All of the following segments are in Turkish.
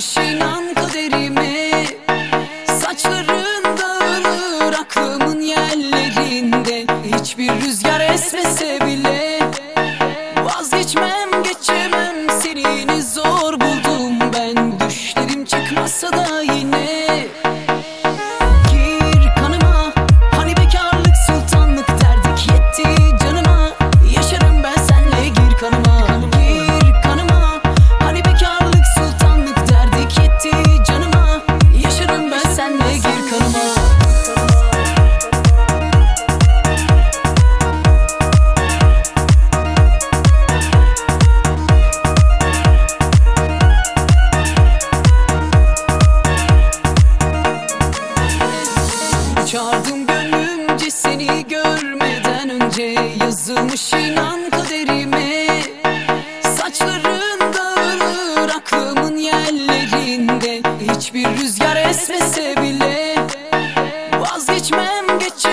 Güneş inan kaderime Saçların dağılır aklımın yerlerinde. Hiçbir rüzgar esmese bile Vazgeçmem geçemem. Vazgeçmem geçer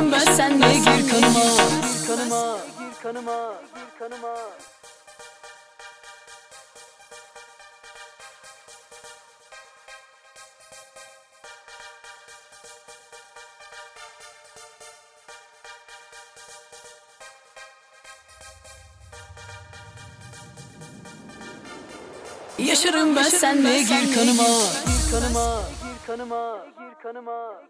dönmez sen de gir kanıma. Gir kanıma Gir kanıma Gir kanıma Yaşarım ben senle gir kanıma Gir kanıma Gir kanıma Gir kanıma.